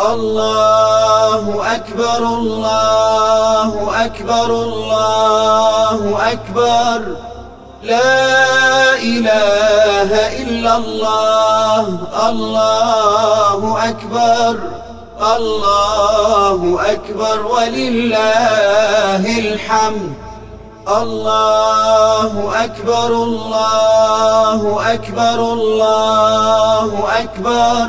الله أكبر الله أكبر الله أكبر. لا إله إلا الله الله أكبر الله أكبر. ولله الحمد الله أكبر الله أكبر الله أكبر.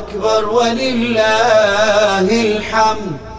أكبر ولله الحمد.